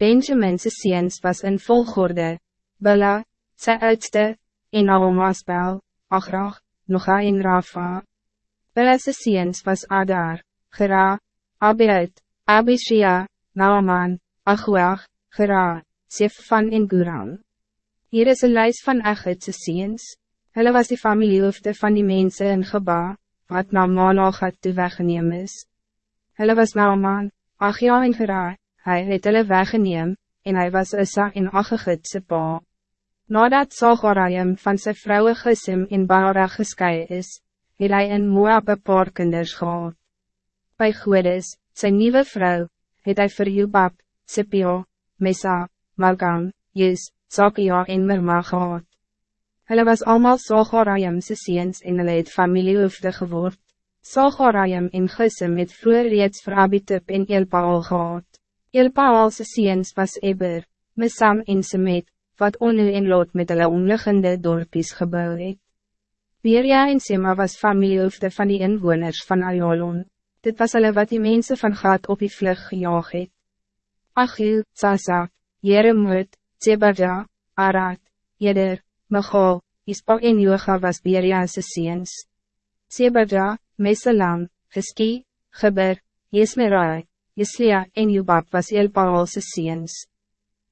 Benjamin's seens was in volgorde, Bella, sy oudste, en Aomasbel, Agrach, Noga en Rafa. Bella's seens was Adar, Gera, Abiud, Abishia, Naaman, Achuach, Gera, Sefan en Guran. Hier is een lijst van Egidse seens. Hulle was die familiehoofde van die mensen in Geba, wat na Malachat toe weggeneem is. Hulle was Naaman, Achia en Gera, hy het hulle weggeneem, en hij was Issa en Achigidse pa. Nadat Zachariam van zijn vrouwen Gesim in Baara geskei is, het hy in Moab een paar kinders gehad. By Goedes, zijn nieuwe vrouw, het hy vir Jubab, Sipio, Mesa, Malkan, Jus, Zakia en Mirma gehad. Hulle was allemaal Zachariamse seens en hulle het familiehoofde geword. Zachariam en Gesim het vroeger reeds vir Abitub en Elpaal gehad. Elpaalse seens was Eber, Mesam en Semet, wat Onu en Lot met hulle omliggende dorpies gebouw het. Beria en Sema was familiehoofde van die inwoners van Ayalon. Dit was hulle wat die mensen van Gad op die vlug gejaag het. Achiel, Sasa, Jeremut, Zebada, Arad, Jeder, Michal, Ispa en Joga was Beria's seens. Zebada, Mesalam, Geski, Geber, Jesmerai, Jeslia en Jubab was Elpaalse seens.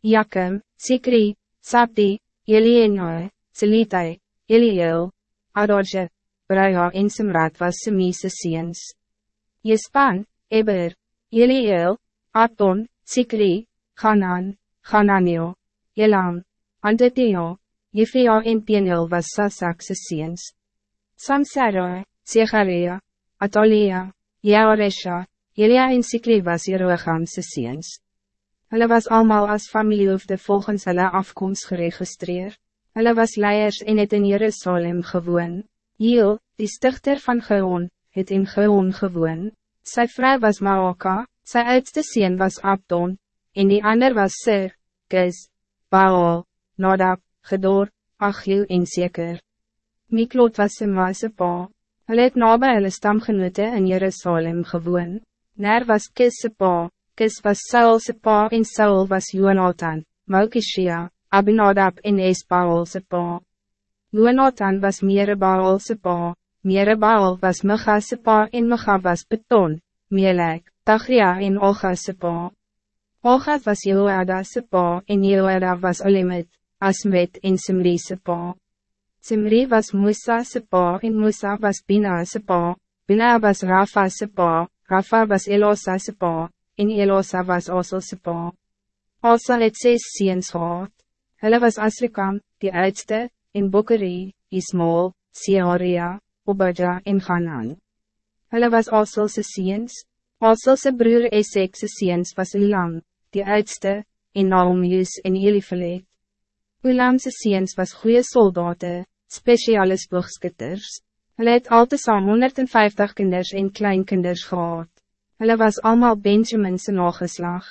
Jakim, Sikri, Sabdi, Elienoi, Selitai, Eliel, Adorje, Braja en Simrat was Semise seens. Jespan, Eber, Eliel, Aton, Sikri, Hanan, Hananio, Elam, Andetio, Jefia en Peniel was Sasakse seens. Samsara, Zecharia, Atalia, Jaoresha, Elia en Sikri was Jeroegamse seens. Hulle was allemaal als familiehoofde volgens hulle afkomst geregistreerd. Hulle was leiers en het in Jerusalem gewoon. Jiel, die stichter van Geon, het in Geon gewoon. Sy vrou was Maoka, sy oudste sien was Abdon, en die ander was Sir, Kis, Baal, Nadab, Gedor, Achiel en Seker. Miklot was sy maase pa. Hulle het nabij hulle stamgenote in Jerusalem gewoon. Ner was Kis sy pa, Kis was Saul sy pa en Saul was Jonathan, Malkishia, Abinadab en Esbaal sy pa. Jonathan was Merebaal sy pa, Merebaal was Micha sy pa en Micha was Beton, Melek, Tagria en Olga sy pa. Olga was Jehoada sy pa en Jehoada was Olimit, Asmet en Simri sy pa. Simri was Musa sy pa en Musa was Bina sy pa, Bina was Rafa sy pa, Rafa was Elosa sy pa, en Elosa was Osel sy pa. Osel het ses seens gehad. Hulle was Asrikam, die oudste, en Bokeri, Ismael, Searia, Obadja en Hanan. Hulle was Oselse seens, Oselse broer Essekse seens was Ulam, die oudste, en Naomius en Elifelet. Ulamse seens was goede soldaten, speciale boogskutters. Hulle het al te saam 150 kinders en kleinkinders gehad. Hulle was allemaal Benjaminse nageslag.